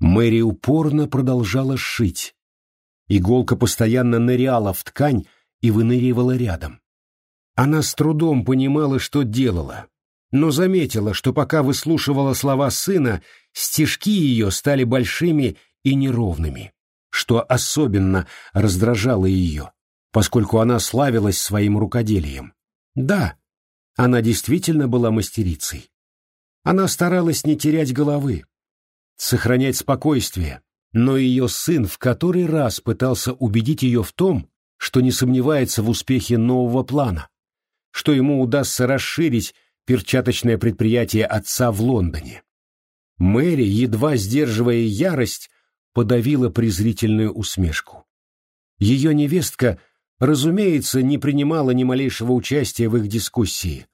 Мэри упорно продолжала шить. Иголка постоянно ныряла в ткань и выныривала рядом. Она с трудом понимала, что делала, но заметила, что пока выслушивала слова сына, стежки ее стали большими и неровными, что особенно раздражало ее, поскольку она славилась своим рукоделием. Да, она действительно была мастерицей. Она старалась не терять головы, сохранять спокойствие, но ее сын в который раз пытался убедить ее в том, что не сомневается в успехе нового плана, что ему удастся расширить перчаточное предприятие отца в Лондоне. Мэри, едва сдерживая ярость, подавила презрительную усмешку. Ее невестка, разумеется, не принимала ни малейшего участия в их дискуссии,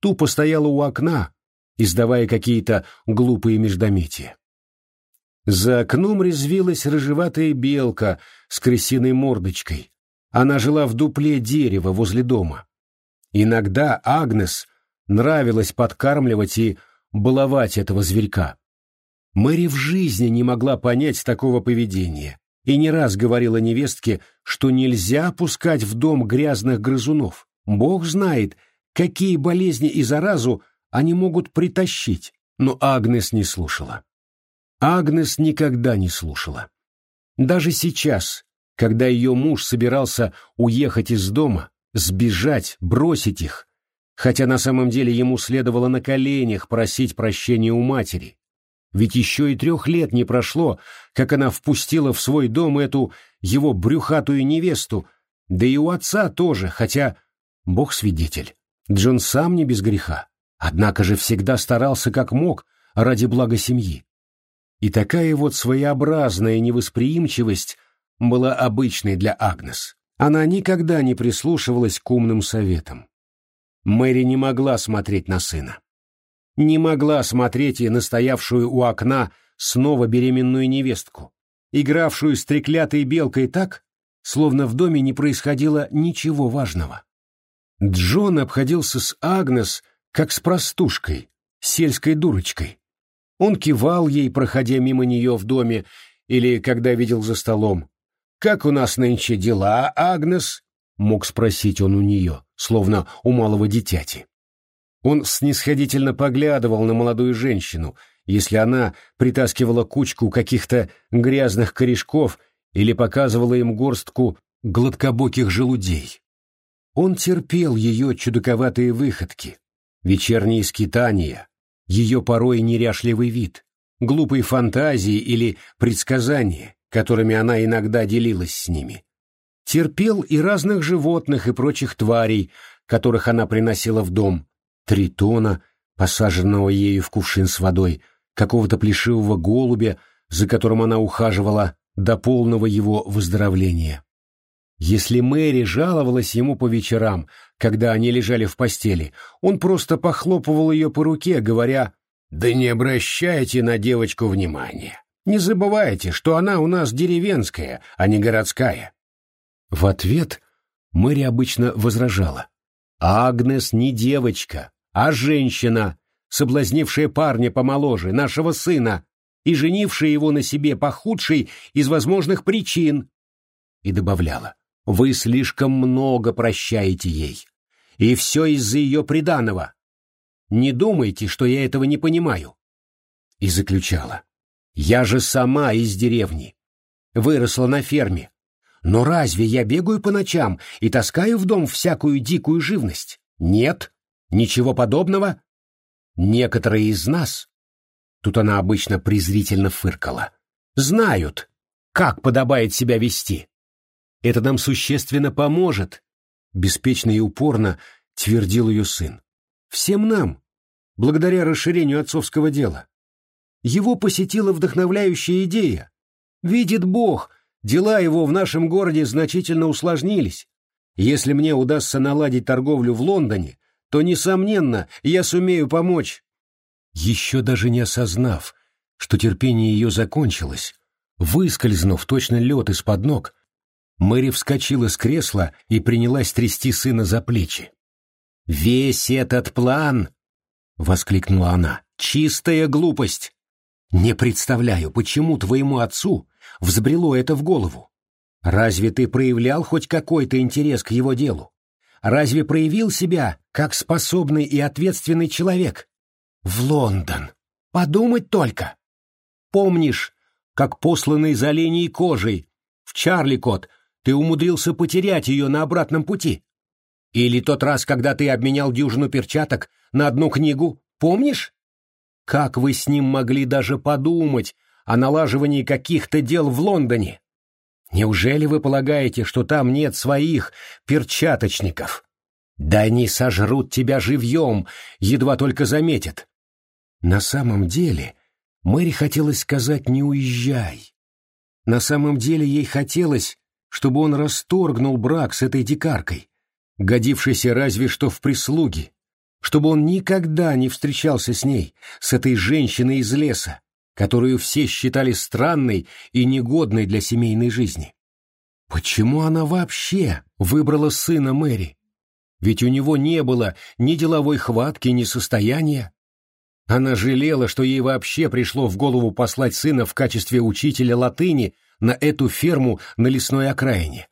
тупо стояла у окна, издавая какие-то глупые междометия. За окном резвилась рыжеватая белка с крысиной мордочкой. Она жила в дупле дерева возле дома. Иногда Агнес нравилось подкармливать и баловать этого зверька. Мэри в жизни не могла понять такого поведения и не раз говорила невестке, что нельзя пускать в дом грязных грызунов. Бог знает, какие болезни и заразу они могут притащить, но Агнес не слушала. Агнес никогда не слушала. Даже сейчас, когда ее муж собирался уехать из дома, сбежать, бросить их, хотя на самом деле ему следовало на коленях просить прощения у матери, ведь еще и трех лет не прошло, как она впустила в свой дом эту его брюхатую невесту, да и у отца тоже, хотя, бог свидетель, Джон сам не без греха, однако же всегда старался как мог ради блага семьи. И такая вот своеобразная невосприимчивость была обычной для Агнес. Она никогда не прислушивалась к умным советам. Мэри не могла смотреть на сына. Не могла смотреть и настоявшую у окна снова беременную невестку, игравшую с треклятой белкой так, словно в доме не происходило ничего важного. Джон обходился с Агнес как с простушкой, сельской дурочкой. Он кивал ей, проходя мимо нее в доме или когда видел за столом. «Как у нас нынче дела, Агнес?» — мог спросить он у нее, словно у малого дитяти. Он снисходительно поглядывал на молодую женщину, если она притаскивала кучку каких-то грязных корешков или показывала им горстку гладкобоких желудей. Он терпел ее чудаковатые выходки, вечерние скитания, ее порой неряшливый вид, глупые фантазии или предсказания, которыми она иногда делилась с ними. Терпел и разных животных и прочих тварей, которых она приносила в дом, тритона, посаженного ею в кувшин с водой, какого-то плешивого голубя, за которым она ухаживала до полного его выздоровления. Если Мэри жаловалась ему по вечерам, когда они лежали в постели, он просто похлопывал ее по руке, говоря «Да не обращайте на девочку внимания. Не забывайте, что она у нас деревенская, а не городская». В ответ Мэри обычно возражала «Агнес не девочка, а женщина, соблазнившая парня помоложе, нашего сына, и женившая его на себе по худшей из возможных причин». И добавляла вы слишком много прощаете ей. И все из-за ее приданого. Не думайте, что я этого не понимаю. И заключала. Я же сама из деревни. Выросла на ферме. Но разве я бегаю по ночам и таскаю в дом всякую дикую живность? Нет, ничего подобного. Некоторые из нас, тут она обычно презрительно фыркала, знают, как подобает себя вести. Это нам существенно поможет, беспечно и упорно твердил ее сын. Всем нам, благодаря расширению отцовского дела. Его посетила вдохновляющая идея. Видит Бог, дела его в нашем городе значительно усложнились. Если мне удастся наладить торговлю в Лондоне, то, несомненно, я сумею помочь. Еще даже не осознав, что терпение ее закончилось, выскользнув точно лед из-под ног, Мэри вскочила с кресла и принялась трясти сына за плечи. «Весь этот план!» — воскликнула она. «Чистая глупость! Не представляю, почему твоему отцу взбрело это в голову. Разве ты проявлял хоть какой-то интерес к его делу? Разве проявил себя как способный и ответственный человек? В Лондон. Подумать только. Помнишь, как посланный за оленей кожей в Чарли-Кот ты умудрился потерять ее на обратном пути? Или тот раз, когда ты обменял дюжину перчаток на одну книгу, помнишь? Как вы с ним могли даже подумать о налаживании каких-то дел в Лондоне? Неужели вы полагаете, что там нет своих перчаточников? Да они сожрут тебя живьем, едва только заметят. На самом деле, Мэри хотелось сказать «не уезжай». На самом деле ей хотелось, чтобы он расторгнул брак с этой дикаркой, годившейся разве что в прислуге, чтобы он никогда не встречался с ней, с этой женщиной из леса, которую все считали странной и негодной для семейной жизни. Почему она вообще выбрала сына Мэри? Ведь у него не было ни деловой хватки, ни состояния. Она жалела, что ей вообще пришло в голову послать сына в качестве учителя латыни на эту ферму на лесной окраине.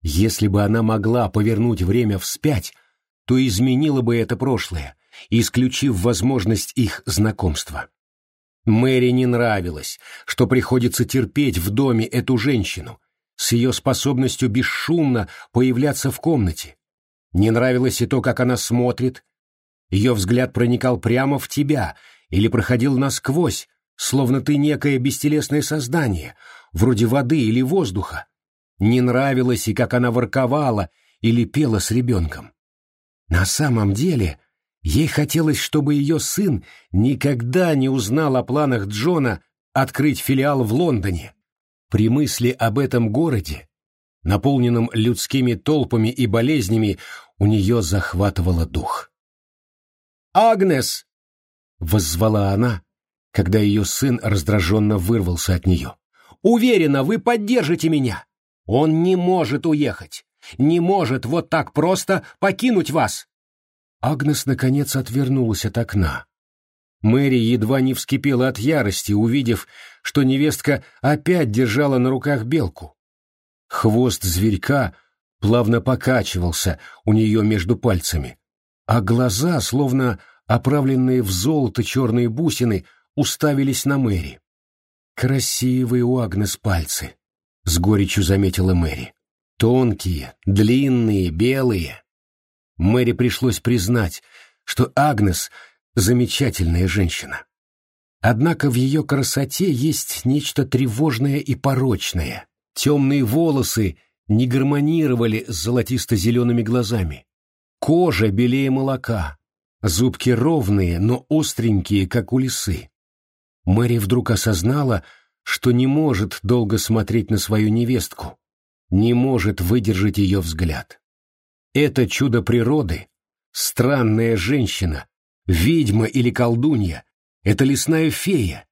Если бы она могла повернуть время вспять, то изменила бы это прошлое, исключив возможность их знакомства. Мэри не нравилось, что приходится терпеть в доме эту женщину, с ее способностью бесшумно появляться в комнате. Не нравилось и то, как она смотрит. Ее взгляд проникал прямо в тебя или проходил насквозь, словно ты некое бестелесное создание, вроде воды или воздуха. Не нравилось и как она ворковала или пела с ребенком. На самом деле Ей хотелось, чтобы ее сын никогда не узнал о планах Джона открыть филиал в Лондоне. При мысли об этом городе, наполненном людскими толпами и болезнями, у нее захватывало дух. «Агнес!» — воззвала она, когда ее сын раздраженно вырвался от нее. «Уверена, вы поддержите меня! Он не может уехать! Не может вот так просто покинуть вас!» Агнес, наконец, отвернулась от окна. Мэри едва не вскипела от ярости, увидев, что невестка опять держала на руках белку. Хвост зверька плавно покачивался у нее между пальцами, а глаза, словно оправленные в золото черные бусины, уставились на Мэри. «Красивые у Агнес пальцы», — с горечью заметила Мэри. «Тонкие, длинные, белые. Мэри пришлось признать, что Агнес — замечательная женщина. Однако в ее красоте есть нечто тревожное и порочное. Темные волосы не гармонировали с золотисто-зелеными глазами. Кожа белее молока, зубки ровные, но остренькие, как у лисы. Мэри вдруг осознала, что не может долго смотреть на свою невестку, не может выдержать ее взгляд. Это чудо природы, странная женщина, ведьма или колдунья, это лесная фея.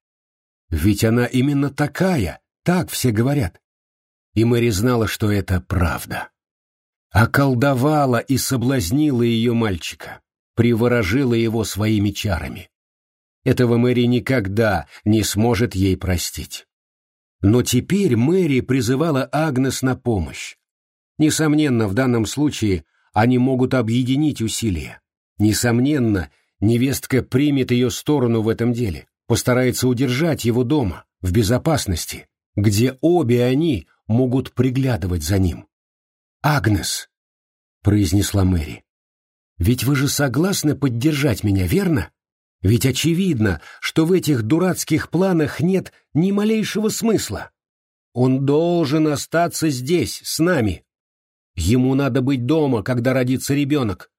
Ведь она именно такая, так все говорят. И Мэри знала, что это правда. Околдовала и соблазнила ее мальчика, приворожила его своими чарами. Этого Мэри никогда не сможет ей простить. Но теперь Мэри призывала Агнес на помощь. Несомненно, в данном случае они могут объединить усилия. Несомненно, невестка примет ее сторону в этом деле, постарается удержать его дома, в безопасности, где обе они могут приглядывать за ним. «Агнес», — произнесла Мэри, — «ведь вы же согласны поддержать меня, верно? Ведь очевидно, что в этих дурацких планах нет ни малейшего смысла. Он должен остаться здесь, с нами, Ему надо быть дома, когда родится ребенок.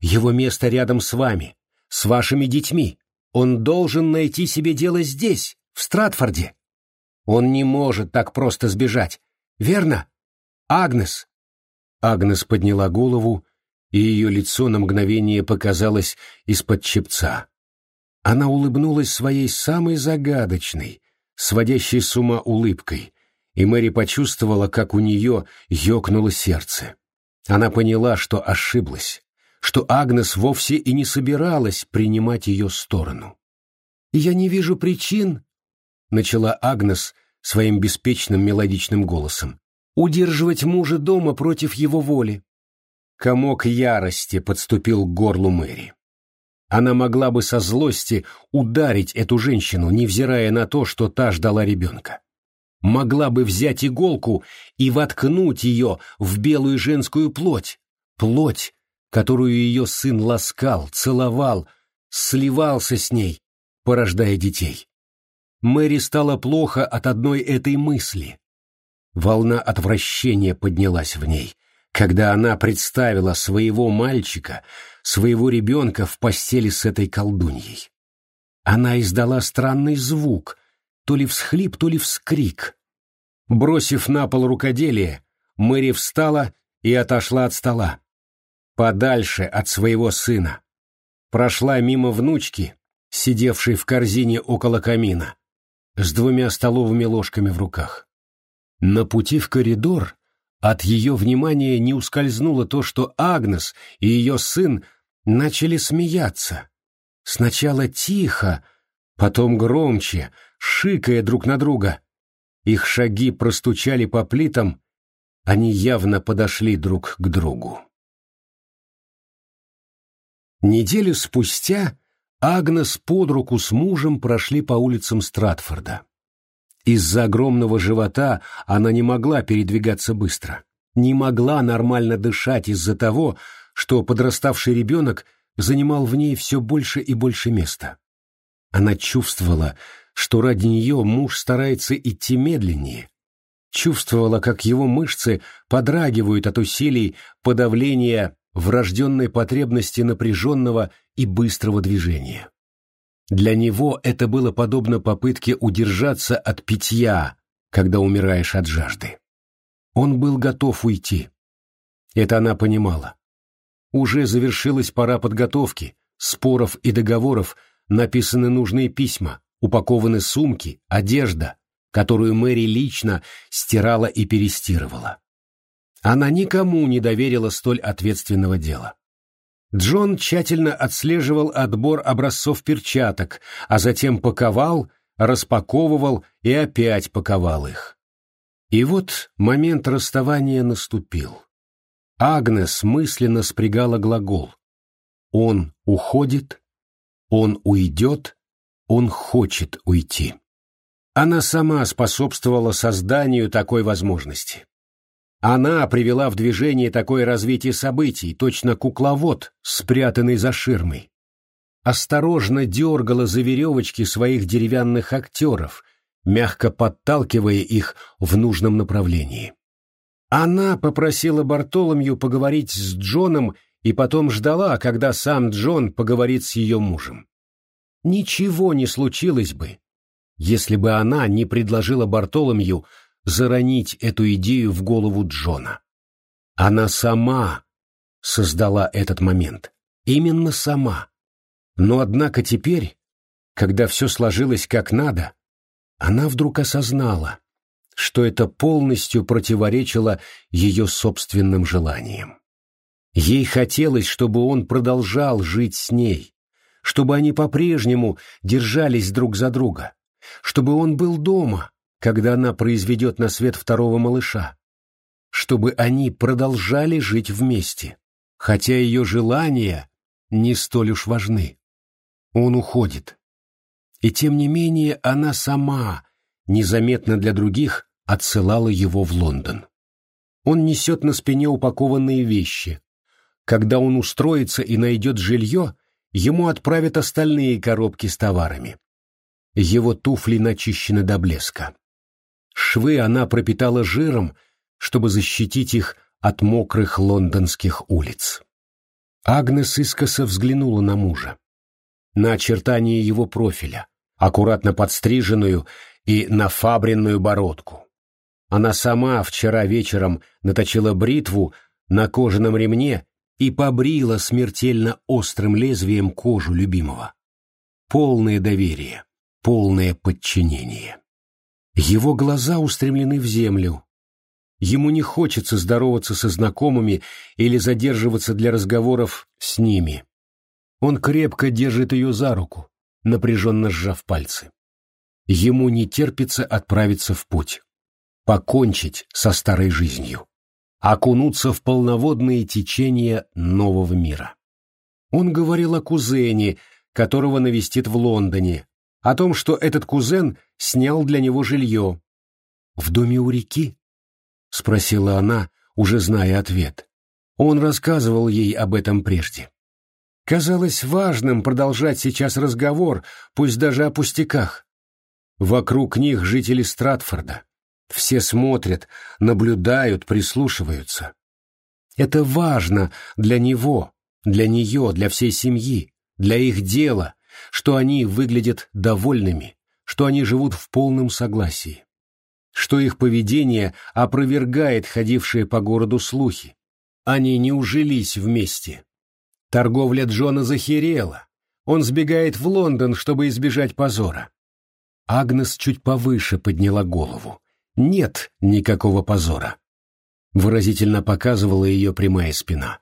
Его место рядом с вами, с вашими детьми. Он должен найти себе дело здесь, в Стратфорде. Он не может так просто сбежать. Верно? Агнес. Агнес подняла голову, и ее лицо на мгновение показалось из-под чепца. Она улыбнулась своей самой загадочной, сводящей с ума улыбкой, и Мэри почувствовала, как у нее ёкнуло сердце. Она поняла, что ошиблась, что Агнес вовсе и не собиралась принимать ее сторону. «Я не вижу причин, начала Агнес своим беспечным мелодичным голосом. «Удерживать мужа дома против его воли». Комок ярости подступил к горлу Мэри. Она могла бы со злости ударить эту женщину, невзирая на то, что та ждала ребенка. Могла бы взять иголку и воткнуть ее в белую женскую плоть, плоть, которую ее сын ласкал, целовал, сливался с ней, порождая детей. Мэри стало плохо от одной этой мысли. Волна отвращения поднялась в ней, когда она представила своего мальчика, своего ребенка в постели с этой колдуньей. Она издала странный звук, то ли всхлип, то ли вскрик. Бросив на пол рукоделие, Мэри встала и отошла от стола. Подальше от своего сына. Прошла мимо внучки, сидевшей в корзине около камина, с двумя столовыми ложками в руках. На пути в коридор от ее внимания не ускользнуло то, что Агнес и ее сын начали смеяться. Сначала тихо, потом громче, шикая друг на друга. Их шаги простучали по плитам, они явно подошли друг к другу. Неделю спустя Агнес под руку с мужем прошли по улицам Стратфорда. Из-за огромного живота она не могла передвигаться быстро, не могла нормально дышать из-за того, что подраставший ребенок занимал в ней все больше и больше места. Она чувствовала, что ради нее муж старается идти медленнее, чувствовала, как его мышцы подрагивают от усилий подавления врожденной потребности напряженного и быстрого движения. Для него это было подобно попытке удержаться от питья, когда умираешь от жажды. Он был готов уйти. Это она понимала. Уже завершилась пора подготовки, споров и договоров, написаны нужные письма, упакованы сумки, одежда, которую Мэри лично стирала и перестирывала. Она никому не доверила столь ответственного дела. Джон тщательно отслеживал отбор образцов перчаток, а затем паковал, распаковывал и опять паковал их. И вот момент расставания наступил. Агнес мысленно спрягала глагол. Он уходит, он уйдет, он хочет уйти. Она сама способствовала созданию такой возможности. Она привела в движение такое развитие событий, точно кукловод, спрятанный за ширмой. Осторожно дергала за веревочки своих деревянных актеров, мягко подталкивая их в нужном направлении. Она попросила Бартоломью поговорить с Джоном и потом ждала, когда сам Джон поговорит с ее мужем. Ничего не случилось бы, если бы она не предложила Бартоломью заронить эту идею в голову Джона. Она сама создала этот момент. Именно сама. Но однако теперь, когда все сложилось как надо, она вдруг осознала, что это полностью противоречило ее собственным желаниям. Ей хотелось, чтобы он продолжал жить с ней, чтобы они по-прежнему держались друг за друга, чтобы он был дома, когда она произведет на свет второго малыша, чтобы они продолжали жить вместе, хотя ее желания не столь уж важны. Он уходит. И тем не менее она сама, незаметно для других, отсылала его в Лондон. Он несет на спине упакованные вещи. Когда он устроится и найдет жилье, ему отправят остальные коробки с товарами. Его туфли начищены до блеска. Швы она пропитала жиром, чтобы защитить их от мокрых лондонских улиц. Агнес искоса взглянула на мужа. На очертания его профиля, аккуратно подстриженную и нафабренную бородку. Она сама вчера вечером наточила бритву на кожаном ремне и побрила смертельно острым лезвием кожу любимого. Полное доверие, полное подчинение. Его глаза устремлены в землю. Ему не хочется здороваться со знакомыми или задерживаться для разговоров с ними. Он крепко держит ее за руку, напряженно сжав пальцы. Ему не терпится отправиться в путь, покончить со старой жизнью, окунуться в полноводные течения нового мира. Он говорил о кузене, которого навестит в Лондоне, о том, что этот кузен снял для него жилье. «В доме у реки?» — спросила она, уже зная ответ. Он рассказывал ей об этом прежде. Казалось важным продолжать сейчас разговор, пусть даже о пустяках. Вокруг них жители Стратфорда. Все смотрят, наблюдают, прислушиваются. Это важно для него, для нее, для всей семьи, для их дела, что они выглядят довольными, что они живут в полном согласии, что их поведение опровергает ходившие по городу слухи. Они не ужились вместе. Торговля Джона захерела. Он сбегает в Лондон, чтобы избежать позора. Агнес чуть повыше подняла голову. Нет никакого позора. Выразительно показывала ее прямая спина.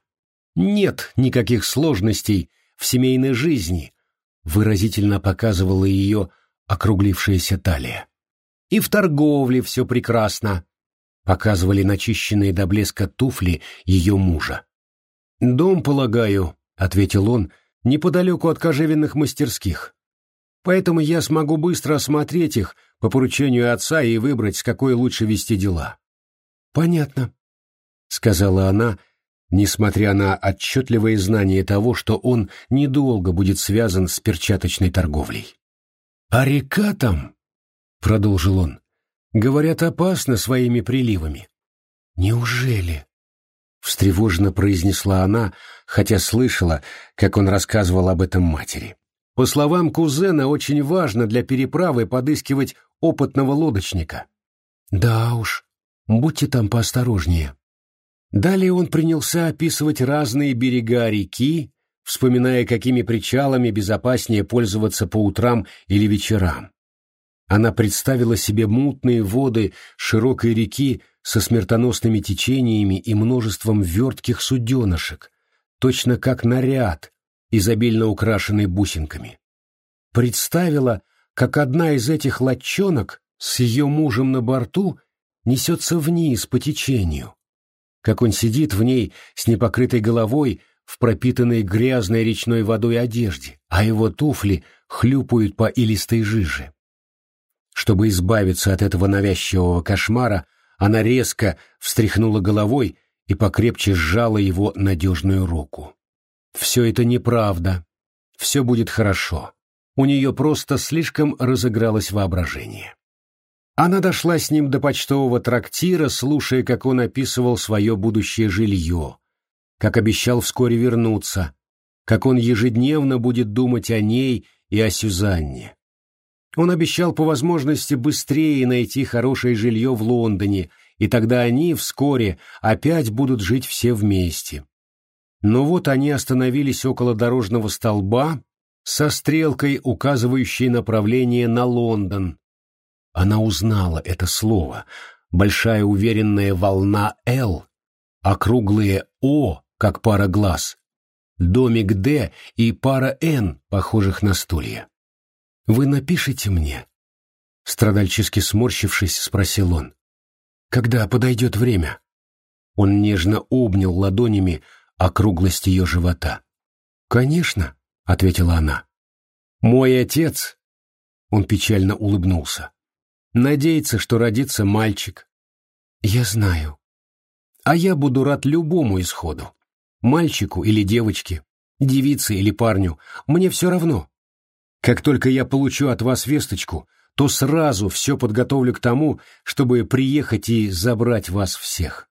Нет никаких сложностей в семейной жизни, выразительно показывала ее округлившаяся талия. И в торговле все прекрасно, показывали начищенные до блеска туфли ее мужа. «Дом, полагаю», — ответил он, — «неподалеку от кожевенных мастерских. Поэтому я смогу быстро осмотреть их по поручению отца и выбрать, с какой лучше вести дела». «Понятно», — сказала она, — несмотря на отчетливое знание того, что он недолго будет связан с перчаточной торговлей. «А река там, — продолжил он, — говорят, опасна своими приливами». «Неужели?» — встревоженно произнесла она, хотя слышала, как он рассказывал об этом матери. По словам кузена, очень важно для переправы подыскивать опытного лодочника. «Да уж, будьте там поосторожнее», Далее он принялся описывать разные берега реки, вспоминая, какими причалами безопаснее пользоваться по утрам или вечерам. Она представила себе мутные воды широкой реки со смертоносными течениями и множеством вертких суденышек, точно как наряд, изобильно украшенный бусинками. Представила, как одна из этих лодчонок с ее мужем на борту несется вниз по течению, как он сидит в ней с непокрытой головой в пропитанной грязной речной водой одежде, а его туфли хлюпают по илистой жиже. Чтобы избавиться от этого навязчивого кошмара, она резко встряхнула головой и покрепче сжала его надежную руку. Все это неправда. Все будет хорошо. У нее просто слишком разыгралось воображение. Она дошла с ним до почтового трактира, слушая, как он описывал свое будущее жилье, как обещал вскоре вернуться, как он ежедневно будет думать о ней и о Сюзанне. Он обещал по возможности быстрее найти хорошее жилье в Лондоне, и тогда они вскоре опять будут жить все вместе. Но вот они остановились около дорожного столба со стрелкой, указывающей направление на Лондон, она узнала это слово. Большая уверенная волна «Л», округлые «О», как пара глаз, домик «Д» и пара «Н», похожих на стулья. «Вы напишите мне?» Страдальчески сморщившись, спросил он. «Когда подойдет время?» Он нежно обнял ладонями округлость ее живота. «Конечно», — ответила она. «Мой отец...» Он печально улыбнулся. Надеется, что родится мальчик. Я знаю. А я буду рад любому исходу. Мальчику или девочке, девице или парню. Мне все равно. Как только я получу от вас весточку, то сразу все подготовлю к тому, чтобы приехать и забрать вас всех.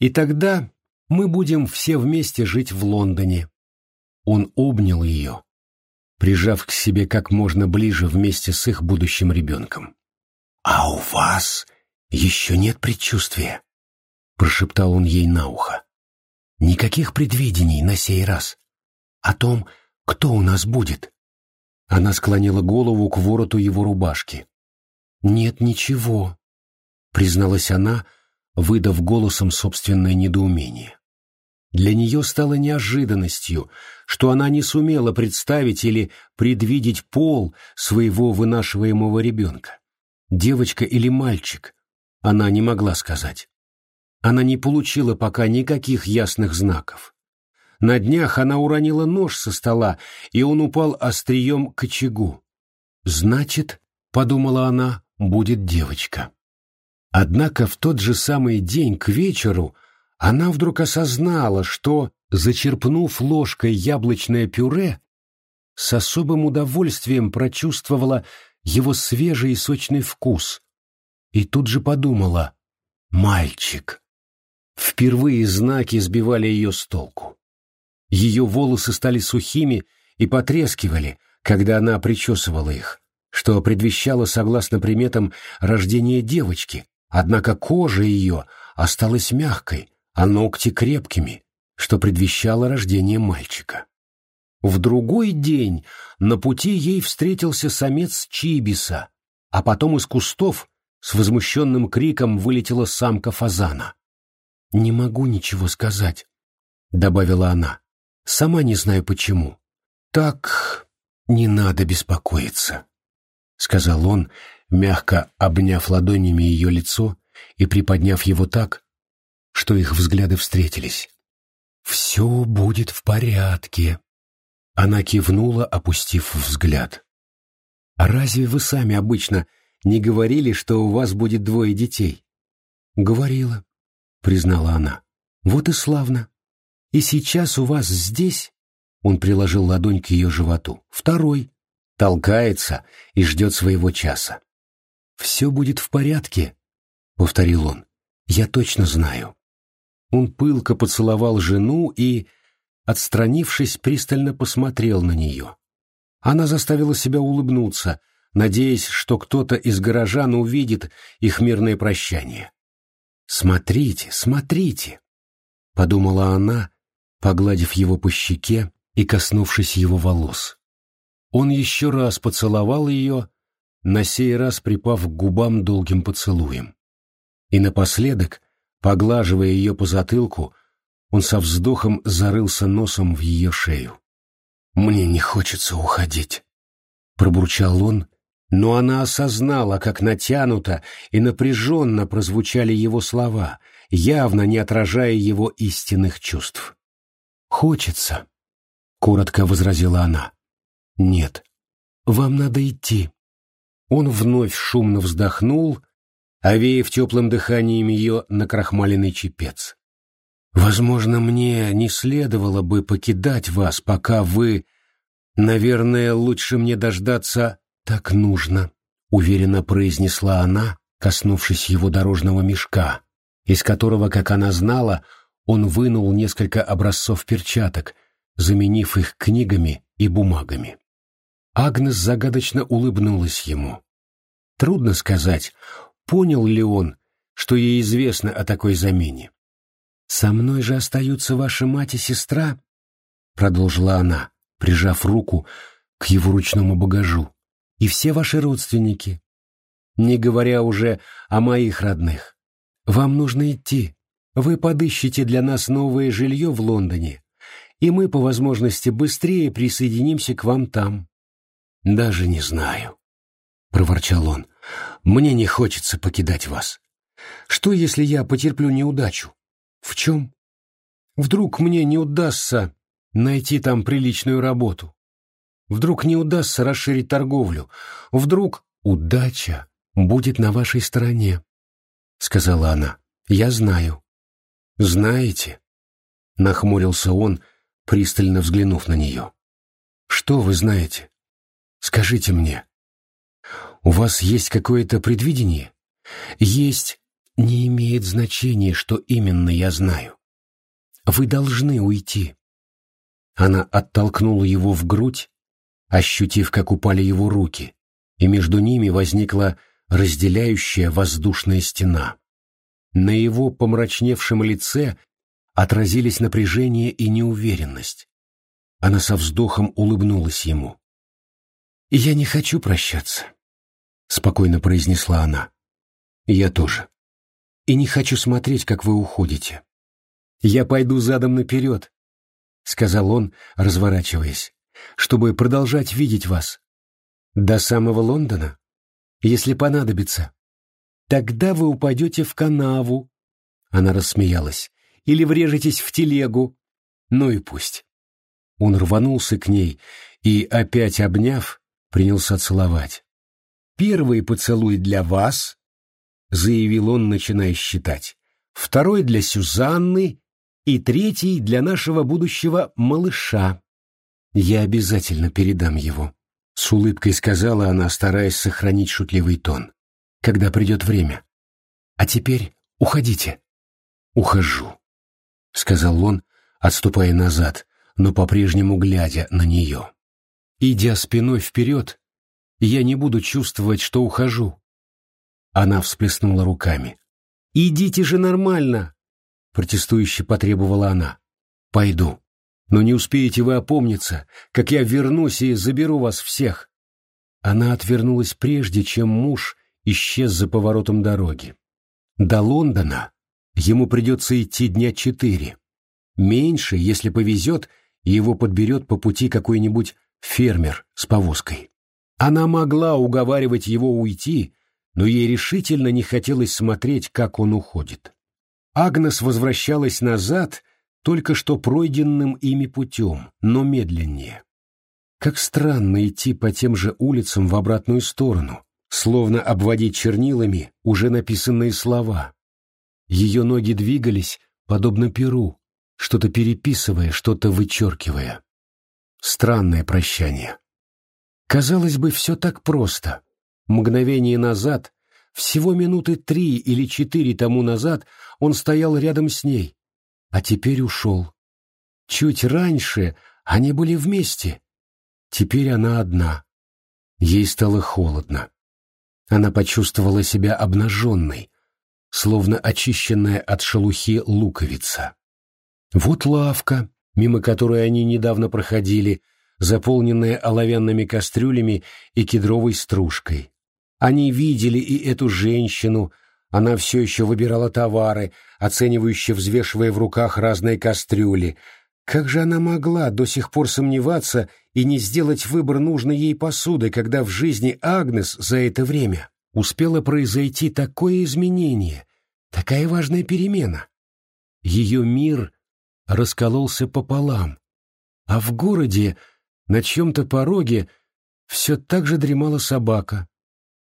И тогда мы будем все вместе жить в Лондоне. Он обнял ее, прижав к себе как можно ближе вместе с их будущим ребенком. «А у вас еще нет предчувствия?» — прошептал он ей на ухо. «Никаких предвидений на сей раз. О том, кто у нас будет». Она склонила голову к вороту его рубашки. «Нет ничего», — призналась она, выдав голосом собственное недоумение. Для нее стало неожиданностью, что она не сумела представить или предвидеть пол своего вынашиваемого ребенка. Девочка или мальчик, она не могла сказать. Она не получила пока никаких ясных знаков. На днях она уронила нож со стола, и он упал острием к очагу. «Значит, — подумала она, — будет девочка». Однако в тот же самый день к вечеру она вдруг осознала, что, зачерпнув ложкой яблочное пюре, с особым удовольствием прочувствовала его свежий и сочный вкус. И тут же подумала «Мальчик». Впервые знаки сбивали ее с толку. Ее волосы стали сухими и потрескивали, когда она причесывала их, что предвещало, согласно приметам, рождение девочки, однако кожа ее осталась мягкой, а ногти крепкими, что предвещало рождение мальчика. В другой день на пути ей встретился самец чибиса, а потом из кустов с возмущенным криком вылетела самка фазана. «Не могу ничего сказать», — добавила она. «Сама не знаю почему». «Так не надо беспокоиться», — сказал он, мягко обняв ладонями ее лицо и приподняв его так, что их взгляды встретились. «Все будет в порядке», — она кивнула, опустив взгляд. «А разве вы сами обычно не говорили, что у вас будет двое детей?» «Говорила», — признала она. «Вот и славно. И сейчас у вас здесь...» Он приложил ладонь к ее животу. «Второй. Толкается и ждет своего часа». «Все будет в порядке», — повторил он. «Я точно знаю». Он пылко поцеловал жену и, отстранившись, пристально посмотрел на нее. Она заставила себя улыбнуться, надеясь, что кто-то из горожан увидит их мирное прощание. «Смотрите, смотрите!» — подумала она, погладив его по щеке и коснувшись его волос. Он еще раз поцеловал ее, на сей раз припав к губам долгим поцелуем. И напоследок, поглаживая ее по затылку, он со вздохом зарылся носом в ее шею. «Мне не хочется уходить», — пробурчал он, но она осознала, как натянуто и напряженно прозвучали его слова, явно не отражая его истинных чувств. «Хочется», — коротко возразила она. «Нет, вам надо идти». Он вновь шумно вздохнул, овеяв теплым дыханием ее накрахмаленный чепец. Возможно, мне не следовало бы покидать вас, пока вы... Наверное, лучше мне дождаться... Так нужно, — уверенно произнесла она, коснувшись его дорожного мешка, из которого, как она знала, он вынул несколько образцов перчаток, заменив их книгами и бумагами. Агнес загадочно улыбнулась ему. Трудно сказать, понял ли он, что ей известно о такой замене. «Со мной же остаются ваша мать и сестра», — продолжила она, прижав руку к его ручному багажу, «и все ваши родственники, не говоря уже о моих родных. Вам нужно идти. Вы подыщете для нас новое жилье в Лондоне, и мы, по возможности, быстрее присоединимся к вам там». «Даже не знаю», — проворчал он. «Мне не хочется покидать вас. Что, если я потерплю неудачу? В чем? Вдруг мне не удастся найти там приличную работу? Вдруг не удастся расширить торговлю? Вдруг удача будет на вашей стороне? Сказала она. Я знаю. Знаете? Нахмурился он, пристально взглянув на нее. Что вы знаете? Скажите мне. У вас есть какое-то предвидение? Есть не имеет значения, что именно я знаю. Вы должны уйти. Она оттолкнула его в грудь, ощутив, как упали его руки, и между ними возникла разделяющая воздушная стена. На его помрачневшем лице отразились напряжение и неуверенность. Она со вздохом улыбнулась ему. «Я не хочу прощаться», — спокойно произнесла она. «Я тоже» и не хочу смотреть, как вы уходите. «Я пойду задом наперед», — сказал он, разворачиваясь, «чтобы продолжать видеть вас. До самого Лондона, если понадобится. Тогда вы упадете в канаву». Она рассмеялась. «Или врежетесь в телегу. Ну и пусть». Он рванулся к ней и, опять обняв, принялся целовать. «Первый поцелуй для вас», — заявил он, начиная считать, «второй для Сюзанны и третий для нашего будущего малыша. Я обязательно передам его», — с улыбкой сказала она, стараясь сохранить шутливый тон, «когда придет время. А теперь уходите». «Ухожу», — сказал он, отступая назад, но по-прежнему глядя на нее. Идя спиной вперед, я не буду чувствовать, что ухожу. Она всплеснула руками. «Идите же нормально!» — протестующе потребовала она. «Пойду. Но не успеете вы опомниться, как я вернусь и заберу вас всех». Она отвернулась прежде, чем муж исчез за поворотом дороги. До Лондона ему придется идти дня четыре. Меньше, если повезет, его подберет по пути какой-нибудь фермер с повозкой. Она могла уговаривать его уйти, но ей решительно не хотелось смотреть, как он уходит. Агнес возвращалась назад только что пройденным ими путем, но медленнее. Как странно идти по тем же улицам в обратную сторону, словно обводить чернилами уже написанные слова. Ее ноги двигались, подобно перу, что-то переписывая, что-то вычеркивая. Странное прощание. Казалось бы, все так просто. Мгновение назад, всего минуты три или четыре тому назад, он стоял рядом с ней, а теперь ушел. Чуть раньше они были вместе. Теперь она одна. Ей стало холодно. Она почувствовала себя обнаженной, словно очищенная от шелухи луковица. Вот лавка, мимо которой они недавно проходили, заполненная оловянными кастрюлями и кедровой стружкой. Они видели и эту женщину, она все еще выбирала товары, оценивающе взвешивая в руках разные кастрюли. Как же она могла до сих пор сомневаться и не сделать выбор нужной ей посуды, когда в жизни Агнес за это время успело произойти такое изменение, такая важная перемена? Ее мир раскололся пополам, а в городе на чьем-то пороге все так же дремала собака,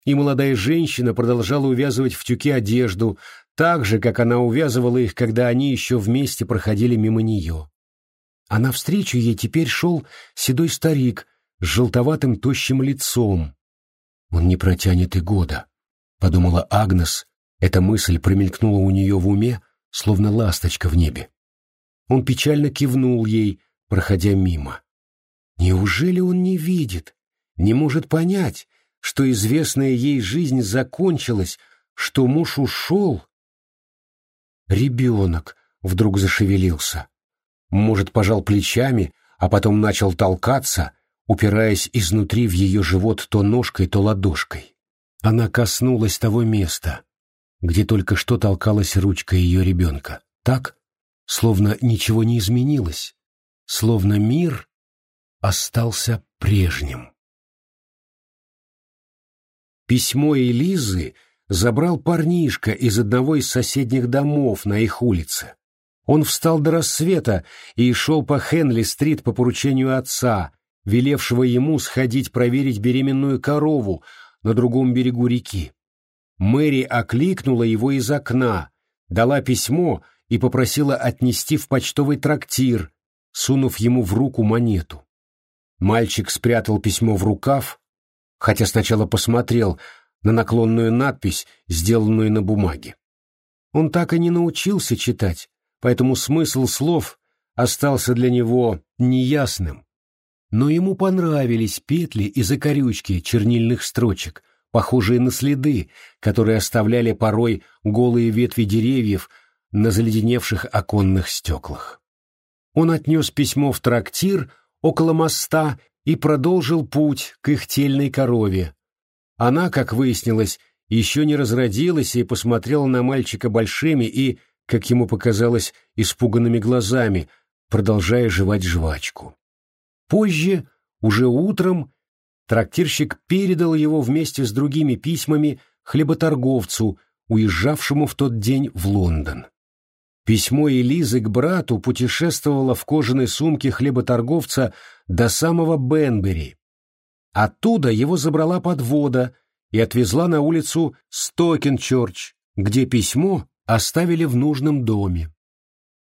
и молодая женщина продолжала увязывать в тюке одежду, так же, как она увязывала их, когда они еще вместе проходили мимо нее. А навстречу ей теперь шел седой старик с желтоватым тощим лицом. «Он не протянет и года», — подумала Агнес. Эта мысль промелькнула у нее в уме, словно ласточка в небе. Он печально кивнул ей, проходя мимо. Неужели он не видит, не может понять, что известная ей жизнь закончилась, что муж ушел? Ребенок вдруг зашевелился. Может, пожал плечами, а потом начал толкаться, упираясь изнутри в ее живот то ножкой, то ладошкой. Она коснулась того места, где только что толкалась ручка ее ребенка. Так, словно ничего не изменилось, словно мир остался прежним. Письмо Элизы забрал парнишка из одного из соседних домов на их улице. Он встал до рассвета и шел по Хенли-стрит по поручению отца, велевшего ему сходить проверить беременную корову на другом берегу реки. Мэри окликнула его из окна, дала письмо и попросила отнести в почтовый трактир, сунув ему в руку монету. Мальчик спрятал письмо в рукав, хотя сначала посмотрел на наклонную надпись, сделанную на бумаге. Он так и не научился читать, поэтому смысл слов остался для него неясным. Но ему понравились петли и закорючки чернильных строчек, похожие на следы, которые оставляли порой голые ветви деревьев на заледеневших оконных стеклах. Он отнес письмо в трактир, около моста и продолжил путь к их тельной корове. Она, как выяснилось, еще не разродилась и посмотрела на мальчика большими и как ему показалось, испуганными глазами, продолжая жевать жвачку. Позже, уже утром, трактирщик передал его вместе с другими письмами хлеботорговцу, уезжавшему в тот день в Лондон. Письмо Элизы к брату путешествовало в кожаной сумке хлеботорговца до самого Бенбери. Оттуда его забрала подвода и отвезла на улицу Стокенчорч, где письмо оставили в нужном доме.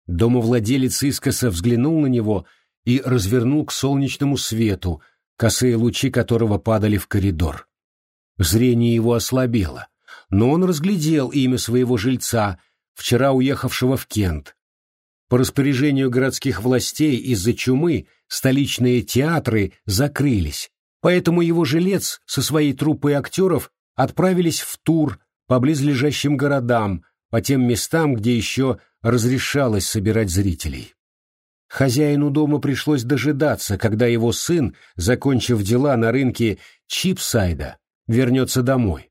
Домовладелец искоса взглянул на него и развернул к солнечному свету, косые лучи которого падали в коридор. Зрение его ослабело, но он разглядел имя своего жильца — вчера уехавшего в Кент. По распоряжению городских властей из-за чумы столичные театры закрылись, поэтому его жилец со своей труппой актеров отправились в тур по близлежащим городам, по тем местам, где еще разрешалось собирать зрителей. Хозяину дома пришлось дожидаться, когда его сын, закончив дела на рынке Чипсайда, вернется домой.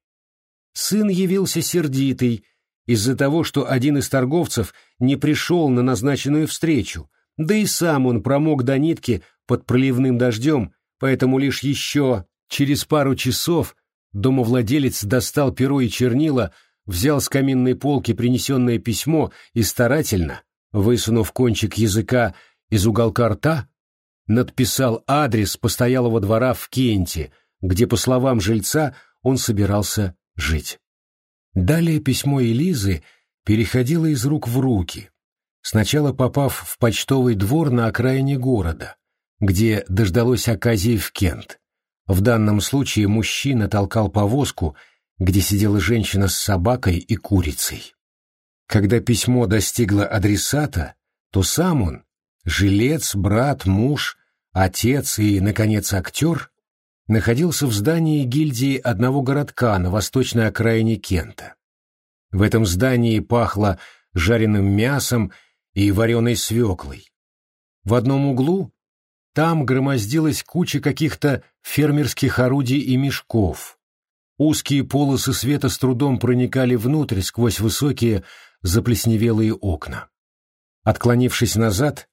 Сын явился сердитый, из-за того, что один из торговцев не пришел на назначенную встречу, да и сам он промок до нитки под проливным дождем, поэтому лишь еще через пару часов домовладелец достал перо и чернила, взял с каминной полки принесенное письмо и старательно, высунув кончик языка из уголка рта, надписал адрес постоялого двора в Кенте, где, по словам жильца, он собирался жить. Далее письмо Элизы переходило из рук в руки, сначала попав в почтовый двор на окраине города, где дождалось оказии в Кент. В данном случае мужчина толкал повозку, где сидела женщина с собакой и курицей. Когда письмо достигло адресата, то сам он, жилец, брат, муж, отец и, наконец, актер, находился в здании гильдии одного городка на восточной окраине Кента. В этом здании пахло жареным мясом и вареной свеклой. В одном углу там громоздилась куча каких-то фермерских орудий и мешков. Узкие полосы света с трудом проникали внутрь сквозь высокие заплесневелые окна. Отклонившись назад,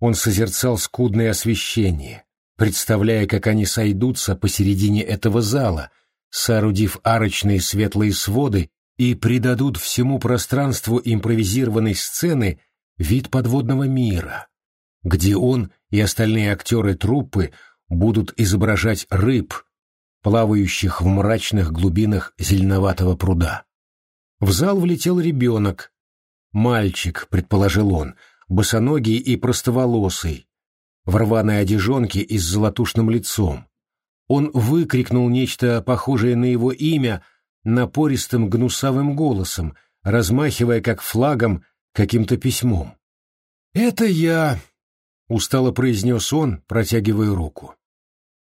он созерцал скудное освещение, представляя, как они сойдутся посередине этого зала, соорудив арочные светлые своды и придадут всему пространству импровизированной сцены вид подводного мира, где он и остальные актеры труппы будут изображать рыб, плавающих в мрачных глубинах зеленоватого пруда. В зал влетел ребенок. Мальчик, предположил он, босоногий и простоволосый, в рваной одежонке и с золотушным лицом. Он выкрикнул нечто похожее на его имя напористым гнусавым голосом, размахивая как флагом каким-то письмом. «Это я», — устало произнес он, протягивая руку.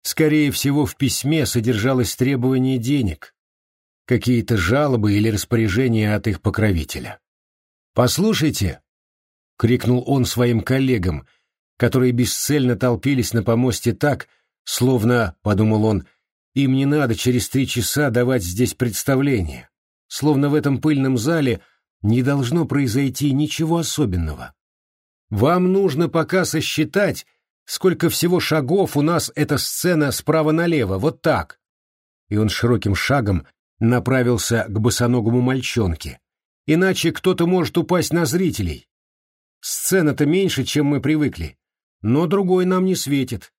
Скорее всего, в письме содержалось требование денег, какие-то жалобы или распоряжения от их покровителя. «Послушайте», — крикнул он своим коллегам, которые бесцельно толпились на помосте так, словно, — подумал он, — им не надо через три часа давать здесь представление, словно в этом пыльном зале не должно произойти ничего особенного. Вам нужно пока сосчитать, сколько всего шагов у нас эта сцена справа налево, вот так. И он широким шагом направился к босоногому мальчонке. Иначе кто-то может упасть на зрителей. Сцена-то меньше, чем мы привыкли но другой нам не светит.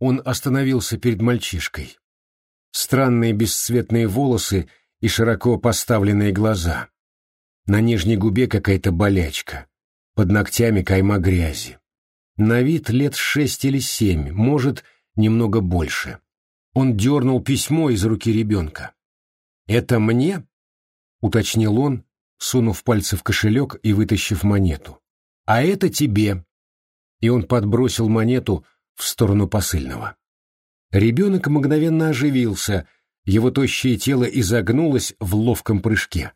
Он остановился перед мальчишкой. Странные бесцветные волосы и широко поставленные глаза. На нижней губе какая-то болячка. Под ногтями кайма грязи. На вид лет шесть или семь, может, немного больше. Он дернул письмо из руки ребенка. «Это мне?» — уточнил он, сунув пальцы в кошелек и вытащив монету. «А это тебе», и он подбросил монету в сторону посыльного. Ребенок мгновенно оживился, его тощее тело изогнулось в ловком прыжке.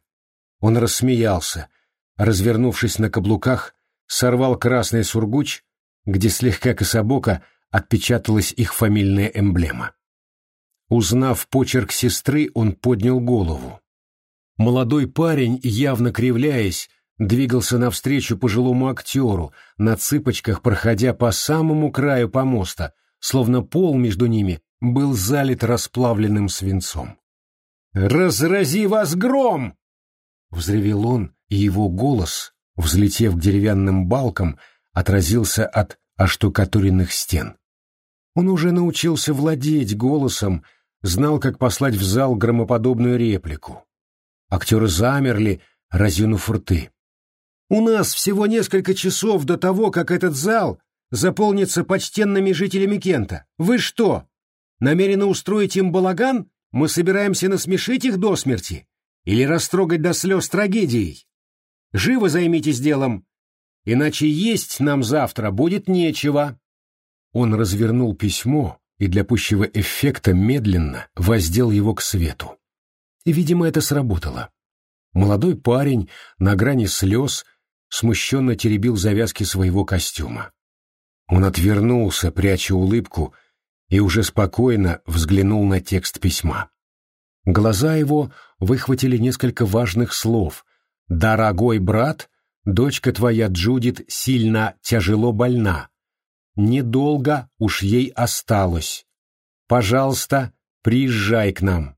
Он рассмеялся, развернувшись на каблуках, сорвал красный сургуч, где слегка кособоко отпечаталась их фамильная эмблема. Узнав почерк сестры, он поднял голову. Молодой парень, явно кривляясь, двигался навстречу пожилому актеру, на цыпочках проходя по самому краю помоста, словно пол между ними был залит расплавленным свинцом. «Разрази вас гром!» — взревел он, и его голос, взлетев к деревянным балкам, отразился от оштукатуренных стен. Он уже научился владеть голосом, знал, как послать в зал громоподобную реплику. Актеры замерли, разинув рты. «У нас всего несколько часов до того, как этот зал заполнится почтенными жителями Кента. Вы что, намерены устроить им балаган? Мы собираемся насмешить их до смерти? Или растрогать до слез трагедией? Живо займитесь делом, иначе есть нам завтра будет нечего». Он развернул письмо и для пущего эффекта медленно воздел его к свету. И, видимо, это сработало. Молодой парень на грани слез смущенно теребил завязки своего костюма. Он отвернулся, пряча улыбку, и уже спокойно взглянул на текст письма. Глаза его выхватили несколько важных слов. «Дорогой брат, дочка твоя Джудит сильно тяжело больна. Недолго уж ей осталось. Пожалуйста, приезжай к нам».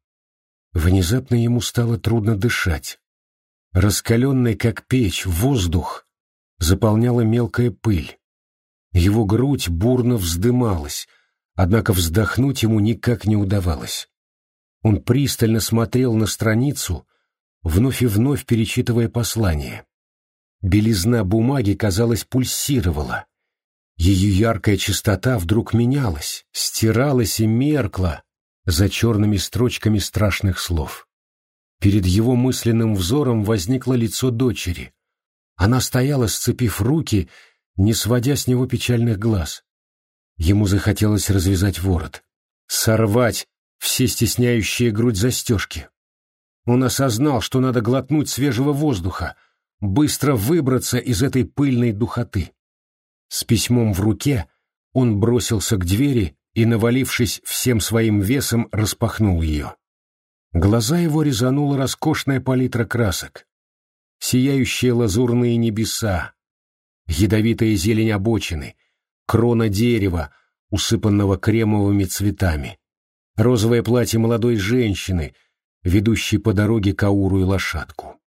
Внезапно ему стало трудно дышать. Раскаленный, как печь, воздух заполняла мелкая пыль. Его грудь бурно вздымалась, однако вздохнуть ему никак не удавалось. Он пристально смотрел на страницу, вновь и вновь перечитывая послание. Белизна бумаги, казалось, пульсировала. Ее яркая чистота вдруг менялась, стиралась и меркла за черными строчками страшных слов. Перед его мысленным взором возникло лицо дочери. Она стояла, сцепив руки, не сводя с него печальных глаз. Ему захотелось развязать ворот, сорвать все стесняющие грудь застежки. Он осознал, что надо глотнуть свежего воздуха, быстро выбраться из этой пыльной духоты. С письмом в руке он бросился к двери и, навалившись всем своим весом, распахнул ее. Глаза его резанула роскошная палитра красок. Сияющие лазурные небеса, ядовитая зелень обочины, крона дерева, усыпанного кремовыми цветами, розовое платье молодой женщины, ведущей по дороге кауру и лошадку.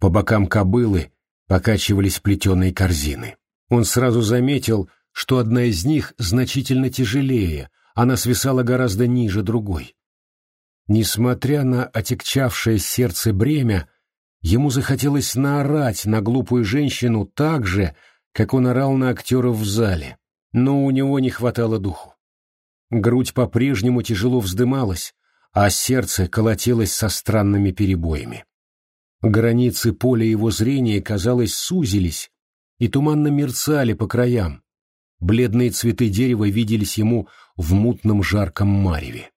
По бокам кобылы покачивались плетеные корзины. Он сразу заметил, что одна из них значительно тяжелее, она свисала гораздо ниже другой. Несмотря на отягчавшее сердце бремя, ему захотелось наорать на глупую женщину так же, как он орал на актеров в зале, но у него не хватало духу. Грудь по-прежнему тяжело вздымалась, а сердце колотилось со странными перебоями. Границы поля его зрения, казалось, сузились и туманно мерцали по краям. Бледные цветы дерева виделись ему в мутном жарком мареве.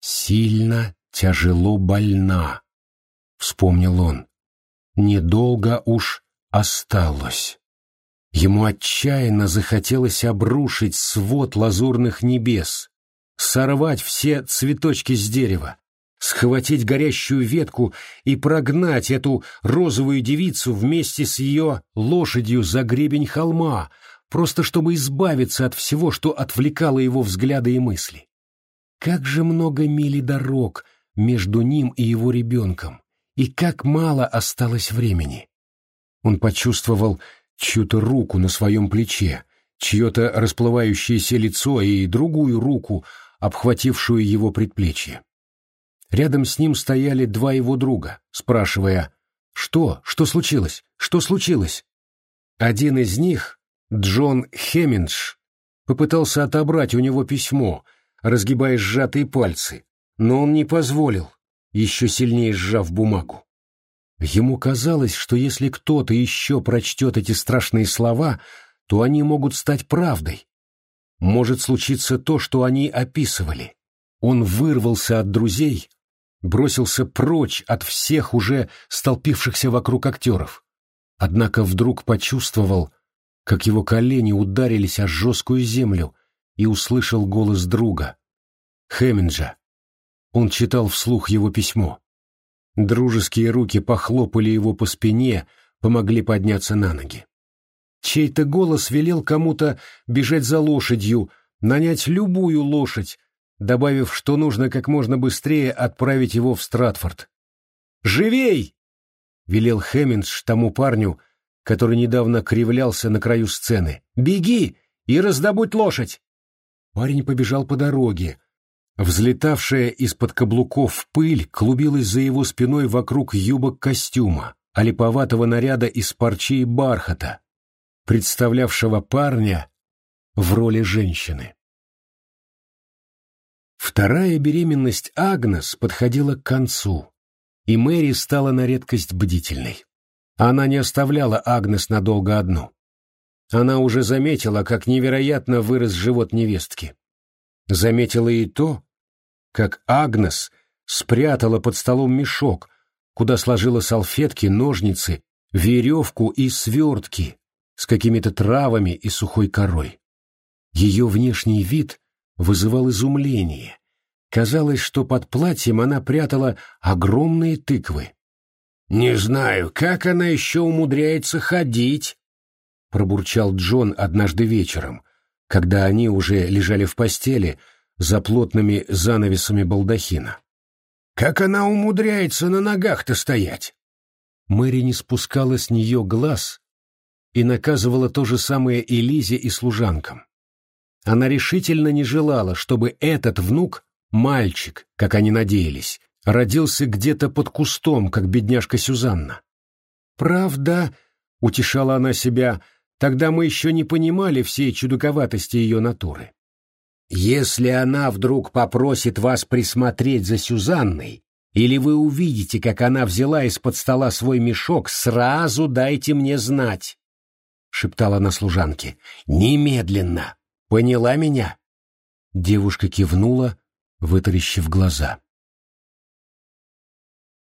«Сильно, тяжело больна», — вспомнил он. «Недолго уж осталось». Ему отчаянно захотелось обрушить свод лазурных небес, сорвать все цветочки с дерева, схватить горящую ветку и прогнать эту розовую девицу вместе с ее лошадью за гребень холма, просто чтобы избавиться от всего, что отвлекало его взгляды и мысли. Как же много мили дорог между ним и его ребенком, и как мало осталось времени. Он почувствовал чью-то руку на своем плече, чье-то расплывающееся лицо и другую руку, обхватившую его предплечье. Рядом с ним стояли два его друга, спрашивая «Что? Что случилось? Что случилось?» Один из них, Джон Хеминдж, попытался отобрать у него письмо — разгибая сжатые пальцы, но он не позволил, еще сильнее сжав бумагу. Ему казалось, что если кто-то еще прочтет эти страшные слова, то они могут стать правдой. Может случиться то, что они описывали. Он вырвался от друзей, бросился прочь от всех уже столпившихся вокруг актеров. Однако вдруг почувствовал, как его колени ударились о жесткую землю, и услышал голос друга, Хеминджа. Он читал вслух его письмо. Дружеские руки похлопали его по спине, помогли подняться на ноги. Чей-то голос велел кому-то бежать за лошадью, нанять любую лошадь, добавив, что нужно как можно быстрее отправить его в Стратфорд. «Живей!» — велел Хэмминдж тому парню, который недавно кривлялся на краю сцены. «Беги и раздобудь лошадь!» Парень побежал по дороге. Взлетавшая из-под каблуков пыль клубилась за его спиной вокруг юбок костюма, а липоватого наряда из парчи и бархата, представлявшего парня в роли женщины. Вторая беременность Агнес подходила к концу, и Мэри стала на редкость бдительной. Она не оставляла Агнес надолго одну. Она уже заметила, как невероятно вырос живот невестки. Заметила и то, как Агнес спрятала под столом мешок, куда сложила салфетки, ножницы, веревку и свертки с какими-то травами и сухой корой. Ее внешний вид вызывал изумление. Казалось, что под платьем она прятала огромные тыквы. «Не знаю, как она еще умудряется ходить», — пробурчал Джон однажды вечером, когда они уже лежали в постели за плотными занавесами балдахина. «Как она умудряется на ногах-то стоять?» Мэри не спускала с нее глаз и наказывала то же самое и Лизе, и служанкам. Она решительно не желала, чтобы этот внук, мальчик, как они надеялись, родился где-то под кустом, как бедняжка Сюзанна. «Правда», — утешала она себя, — «тогда мы еще не понимали всей чудаковатости ее натуры. Если она вдруг попросит вас присмотреть за Сюзанной, или вы увидите, как она взяла из-под стола свой мешок, сразу дайте мне знать», — шептала она служанке. «Немедленно! Поняла меня?» Девушка кивнула, вытаращив глаза.